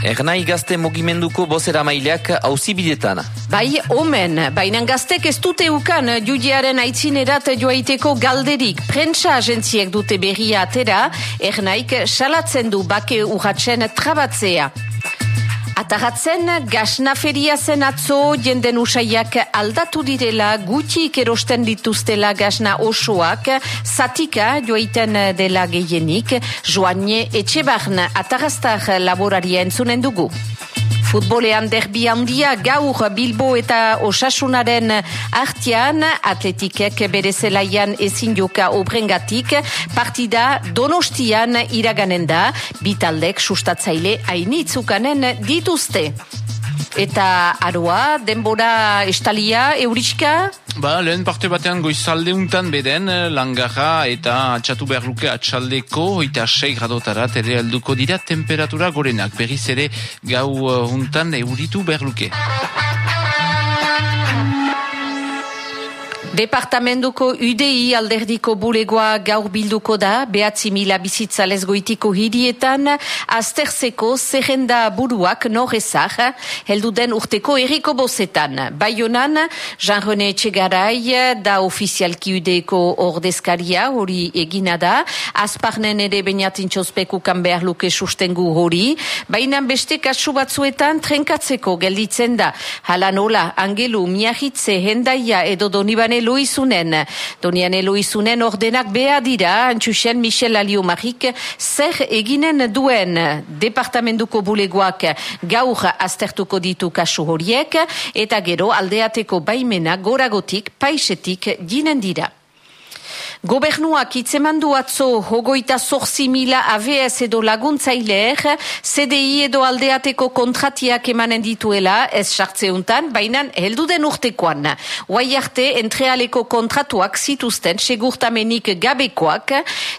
Ernai gazte mugimenduko bozera maileak hauzibidetan. Bai, omen, bainan gaztek ez dute ukan judiaren aitzinerat joaiteko galderik. Prentsa agentziek dute berria atera, ernaik salatzen du bake urratzen trabatzea. Ataratzen, gasna feria zen atzo, jenden usaiak aldatu direla, gutxik erosten dituztela gasna osoak, zatika joaiten dela gehienik, joanie etxe barn ataraztar laboraria entzunen dugu. Futbolean derbi handia gaur Bilbo eta Osasunaren artian atletikek bere zelaian ezin joka obrengatik partida donostian iraganen da bitaldek sustatzaile hainitzukanen dituzte. Eta aroa, denbora estalia, euriska? Ba, lehen parte batean goizalde untan beden, langarra eta atxatu behar luke atxaldeko, eta 6 gradotarat ere alduko dira temperatura gorenak. Berriz ere gau untan euritu behar luke. Departamentuko UDI alderdiko bulegoa gaur bilduko da, behatzi mila bizitza lezgoitiko hirietan, azterzeko zerrenda buruak norrezak, heldu den urteko eriko bozetan. Baionan, Jean-René Txegarai da ofizialki UDIko ordezkaria hori egina da, azparnen ere bainatin txospekukan behar luke sustengu hori, baina beste kasu batzuetan trenkatzeko gelditzen da. Hala nola, angelu, miahitze, hendaia edo donibane Eloizunen. Donian Eloizunen ordenak beha dira, antxusen Michel Aliomarik, zer eginen duen departamentuko bulegoak gaur aztertuko ditu kasu horiek, eta gero aldeateko baimena goragotik, paisetik ginen dira. Gobernuak itzemandu atzo hogoita zorzi mila AVS edo laguntzaileer, CDI edo aldeateko kontratiak emanen dituela, ez sartzeuntan, baina heldu den urtekoan. Oai arte, entrealeko kontratuak zituzten, segurtamenik gabekoak,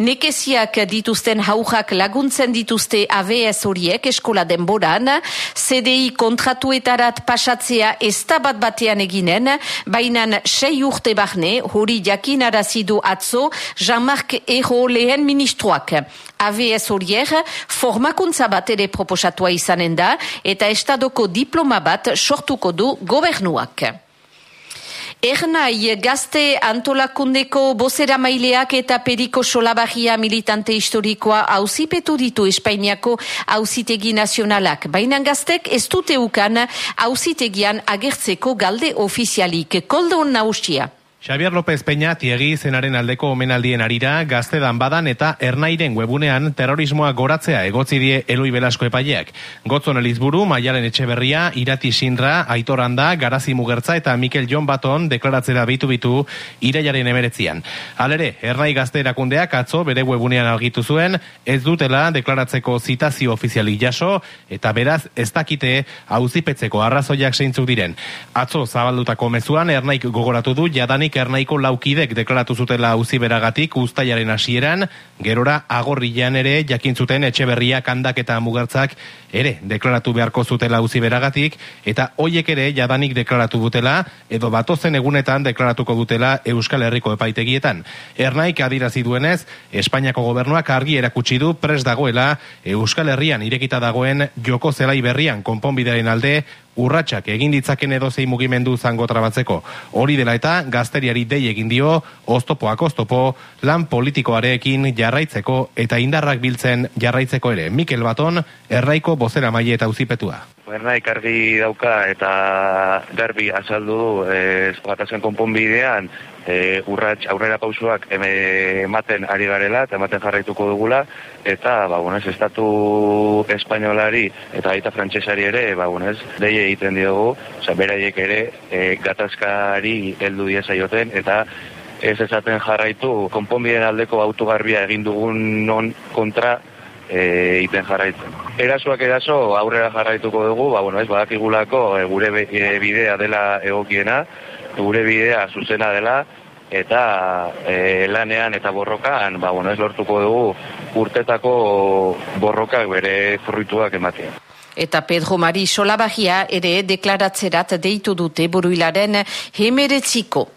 nekeziak dituzten haujak laguntzen dituzte AVS horiek eskola denboran, CDI kontratuetarat pasatzea ez bat batean eginen, baina sei urte barne, hori jakin arazidu atzo, atzo Jean-Marc Ero lehen ministroak. AVS horier formakuntza bat ere proposatua izanen da eta estadoko diploma bat sortuko du gobernuak. Ernai gazte antolakundeko bozera maileak eta periko solabagia militante historikoa hauzipetu ditu Espainiako hauzitegi nazionalak. Baina gaztek ez dute ukan hauzitegian agertzeko galde ofizialik. Koldon nausia. Xavier López Peña tiegi zenaren aldeko omenaldien arira gaztedan badan eta ernairen webunean terrorismoa goratzea egotzi die Eloi Belasko epaileak. Gotzon Elizburu, Maialen Etxeberria, Irati Sinra, Aitor Anda, Garazi Mugertza eta Mikel Jon Baton deklaratzera bitu bitu iraiaren emeretzian. Alere, ernai gazte erakundeak atzo bere webunean argitu zuen, ez dutela deklaratzeko zitazio ofiziali jaso eta beraz ez dakite auzipetzeko arrazoiak zeintzuk diren. Atzo zabaldutako mezuan ernaik gogoratu du jadanik ernaiko laukidek deklaratu zutela auzi beragatik ustaiaren hasieran, gerora agorrian ere jakin zuten etxe berria kandak eta mugertzak ere deklaratu beharko zutela auzi beragatik, eta hoiek ere jadanik deklaratu dutela, edo batozen egunetan deklaratuko dutela Euskal Herriko epaitegietan. Ernaik adirazi duenez, Espainiako gobernuak argi erakutsi du pres dagoela Euskal Herrian irekita dagoen joko zelai berrian konponbidearen alde urratsak egin ditzaken edo zein mugimendu zango trabatzeko. Hori dela eta gazteriari dei egin dio, oztopoak oztopo, lan politikoarekin jarraitzeko eta indarrak biltzen jarraitzeko ere. Mikel Baton, erraiko bozera maile eta uzipetua. Berna ikargi dauka eta garbi azaldu du e, konponbidean e, urrats aurrera pausuak ematen ari garela eta ematen jarraituko dugula eta ba bueno, estatu espainolari eta aita frantsesari ere ba bueno, ez deie egiten diogu, osea beraiek ere e, gatazkari heldu die saioten eta ez esaten jarraitu konponbideen aldeko autogarbia egin dugun non kontra e, iten jarraitzen. Erasoak eraso aurrera jarraituko dugu, ba, bueno, ez badakigulako e, gure e, bidea dela egokiena, gure bidea zuzena dela, eta e, lanean eta borrokan, ba, bueno, ez lortuko dugu urtetako borrokak bere fruituak ematea. Eta Pedro Mari Solabagia ere deklaratzerat deitu dute buruilaren hemeretziko.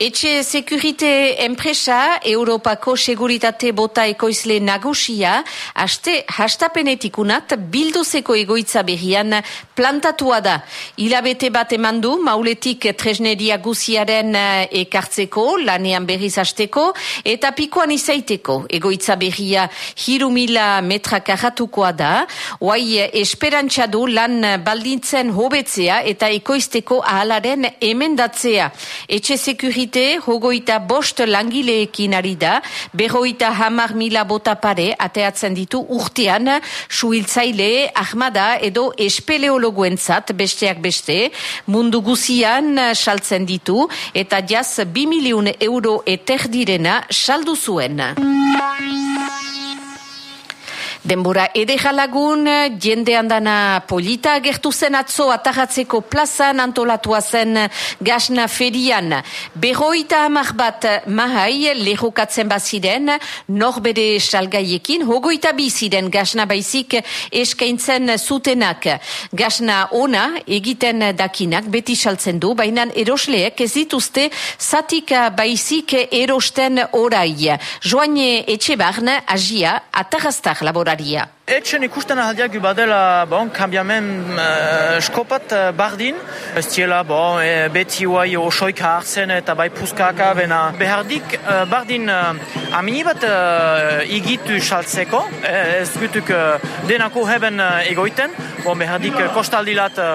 Etxe sekurite enpresa Europako seguritate bota ekoizle nagusia haste hastapenetik unat bilduzeko egoitza berrian plantatua da. Ilabete bat emandu mauletik tresneria guziaren eh, ekartzeko, lanean berriz hasteko eta pikoan izaiteko. Egoitza berria hiru mila metra karratukoa da. Oai esperantza du lan baldintzen hobetzea eta ekoizteko ahalaren emendatzea. Etxe sekurite hogoita bost langileekin ari da, berroita hamar mila bota pare ateatzen ditu urtean, suhiltzaile, ahmada edo espeleologuentzat besteak beste, mundu guzian saltzen ditu. Eta jaz bi miliun euro eterdirena saldu zuen. Denbora edegalagun, jende handana polita gertu zen atzo atagatzeko plazan antolatua zen gasna ferian. Berroita hamar bat mahai lehokatzen baziren, norbere salgaiekin, hogoita biziren gasna baizik eskaintzen zutenak. Gasna ona egiten dakinak beti saltzen du, baina erosleek ez dituzte zatik baizik erosten orai. Joane Etxebarn, agia, atagaztak laboratik laboraria. Etxen ikusten ahaldiak badela bon, kambiamen uh, skopat uh, bardin. Ez tiela bon, e, beti huai osoika hartzen eta bai puskaka bena. Behardik uh, bardin uh, amini bat uh, igitu saltzeko. Ez gutuk uh, denako heben uh, egoiten. Bon, behardik uh, kostaldilat uh,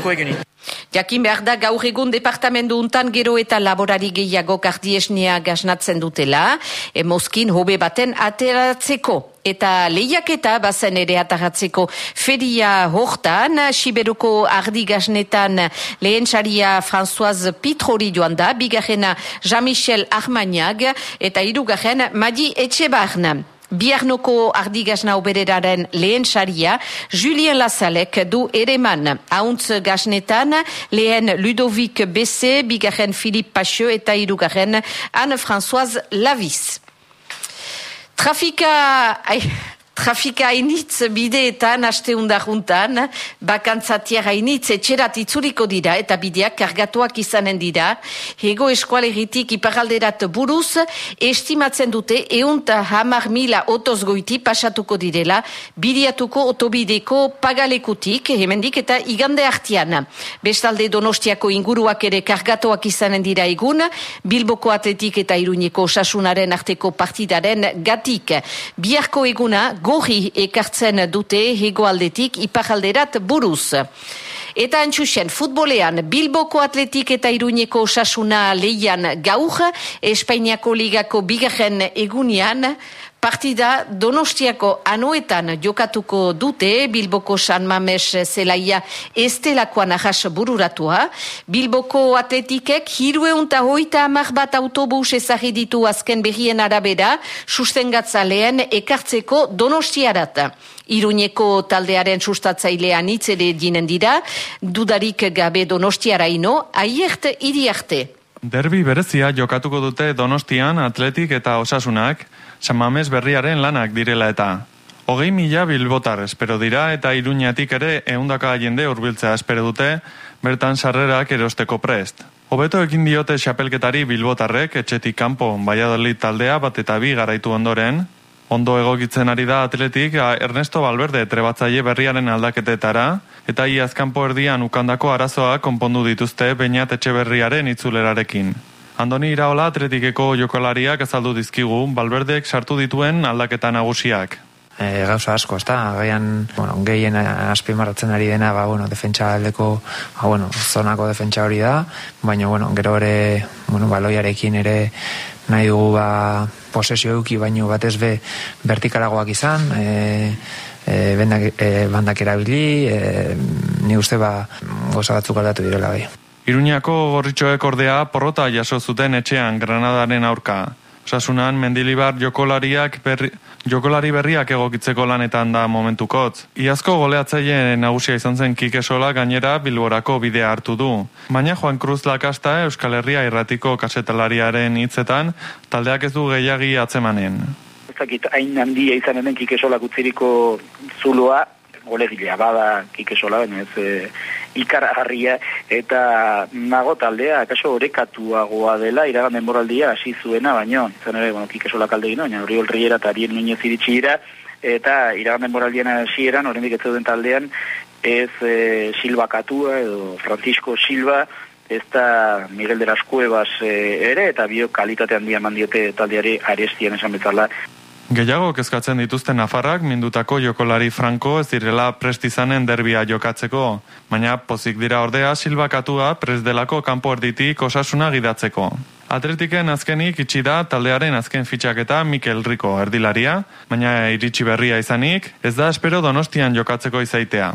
egunko egunin. Jakin behar da gaur egun departamendu untan gero eta laborari gehiago kardiesnea gaznatzen dutela, emozkin hobe baten ateratzeko. Eta lehiaketa bazen ere ataratzeko feria hortan, Siberuko ardi gaznetan lehen txaria Françoise Pitrori joan da, bigarrena Jean-Michel Armaniag eta irugarren Madi Etxebarna. Biarnoko ardigasna obereraren lehen saria, Julien Lazalek du ereman. Hauntz gaznetan, lehen Ludovic Besse, bigarren Philippe Pacheu eta irugarren Anne-Françoise Lavis. Trafika... Ai, Trafika hainitz bideetan, aste juntan, bakantzatiak hainitz etxerat itzuriko dira eta bideak kargatuak izanen dira. Hego eskualeritik iparalderat buruz, estimatzen dute eunta hamar mila otozgoiti pasatuko direla, bidiatuko otobideko pagalekutik, hemendik eta igande hartian. Bestalde donostiako inguruak ere kargatuak izanen dira egun, Bilboko atletik eta iruñeko sasunaren arteko partidaren gatik. Biarko eguna, gorri ekartzen dute hegoaldetik iparalderat buruz. Eta antxusen, futbolean, Bilboko atletik eta Iruñeko osasuna leian gaur, Espainiako ligako bigarren egunian, Partida Donostiako anoetan jokatuko dute Bilboko San Mames zelaia estelakoan ahas bururatua. Bilboko atletikek hirueunta hoita amak bat autobus ezagiditu azken berrien arabera sustengatzaleen ekartzeko Donostiarat. Iruñeko taldearen sustatzailean itzere dinen dira, dudarik gabe Donostiaraino, aiert iriarte. Derbi berezia jokatuko dute Donostian atletik eta osasunak, San Mames berriaren lanak direla eta. Hogei mila bilbotar espero dira eta iruñatik ere eundaka jende urbiltzea espero dute, bertan sarrerak erosteko prest. Hobeto ekin diote xapelketari bilbotarrek etxetik kanpo baiadolit taldea bat eta bi garaitu ondoren, ondo egokitzen ari da atletik Ernesto Valverde trebatzaile berriaren aldaketetara, eta iazkanpo erdian ukandako arazoa konpondu dituzte bainat etxe berriaren itzulerarekin. Andoni Iraola atletikeko jokalariak azaldu dizkigu, Balberdek sartu dituen aldaketa nagusiak. E, gauza asko, ez da, gaian, bueno, gehien azpimarratzen ari dena, ba, bueno, defentsa aldeko, ba, bueno, zonako defentsa hori da, baina, bueno, gero ere, bueno, baloiarekin ere nahi dugu, ba, posesio euki, baino batez be, vertikalagoak izan, e, e, bendak, e, bandak erabili, e, ni uste, ba, goza batzuk aldatu direla bai. Iruñako gorritxoek ordea porrota jaso zuten etxean Granadaren aurka. Osasunan, mendilibar jokolariak berri, jokolari berriak egokitzeko lanetan da momentukotz. Iazko goleatzaile nagusia izan zen Kikesola gainera bilborako bidea hartu du. Baina Juan Cruz Lakasta Euskal Herria irratiko kasetalariaren hitzetan, taldeak ez du gehiagi atzemanen. Ez dakit, hain handia izan den Kikesola utziriko zuloa, golegilea bada Kikesola, baina ez e, ikaragarria eta nago taldea akaso orekatuagoa dela iragan denboraldia hasi zuena baino zen ere bueno kikesola kalde gino baina hori olriera eta bien nuñez iritsi ira eta iragan denboraldian hasieran oraindik ez zeuden taldean ez e, Silva Katua edo Francisco Silva ez da Miguel de las Cuevas e, ere eta bio kalitate handia mandiote taldeari arestian esan bezala Gehiago kezkatzen dituzten nafarrak mindutako jokolari franko ez direla prestizanen derbia jokatzeko, baina pozik dira ordea silbakatua presdelako kanpo erditik osasuna gidatzeko. Atletiken azkenik itxi da taldearen azken fitxaketa Mikel Rico erdilaria, baina iritsi berria izanik, ez da espero donostian jokatzeko izaitea.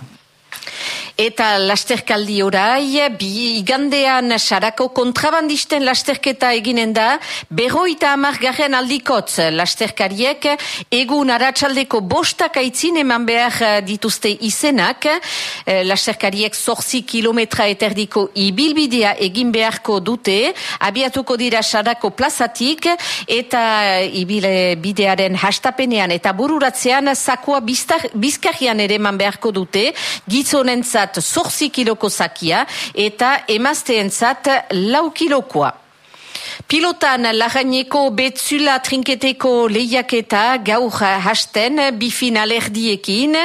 Eta lasterkaldi orai, bi igandean sarako kontrabandisten lasterketa eginen da, berroita amargarren aldikotz lasterkariek, egun aratsaldeko bostak aitzin eman behar dituzte izenak, eh, lasterkariek zorzi kilometra eterdiko ibilbidea egin beharko dute, abiatuko dira sarako plazatik, eta ibilbidearen hastapenean eta bururatzean sakoa bizkarrian ere eman beharko dute, gizonentzat entzat zorzi kiloko zakia eta emazteentzat lau kilokoa. Pilotan lagaineko betzula trinketeko lehiaketa gaur hasten bi final erdiekin.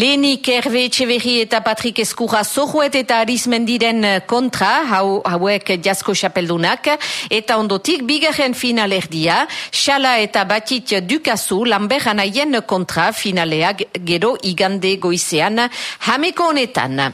Lehenik Herve Etxeverri eta Patrik Eskura zohuet eta arizmendiren kontra, hau, hauek jasko xapeldunak, eta ondotik bigarren final erdia, xala eta batit dukazu lanberan aien kontra finaleak gero igande goizean hameko honetan.